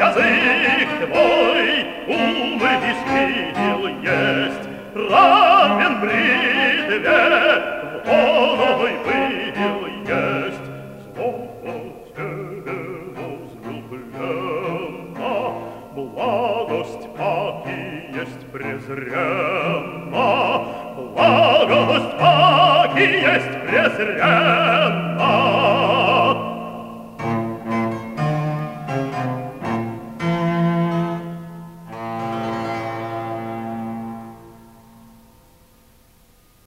язык твой ум и бессилел есть, равен бритве, воловой выдел есть. Слово тебе возлюбленно, благость паки есть презренно, благость паки есть презренно.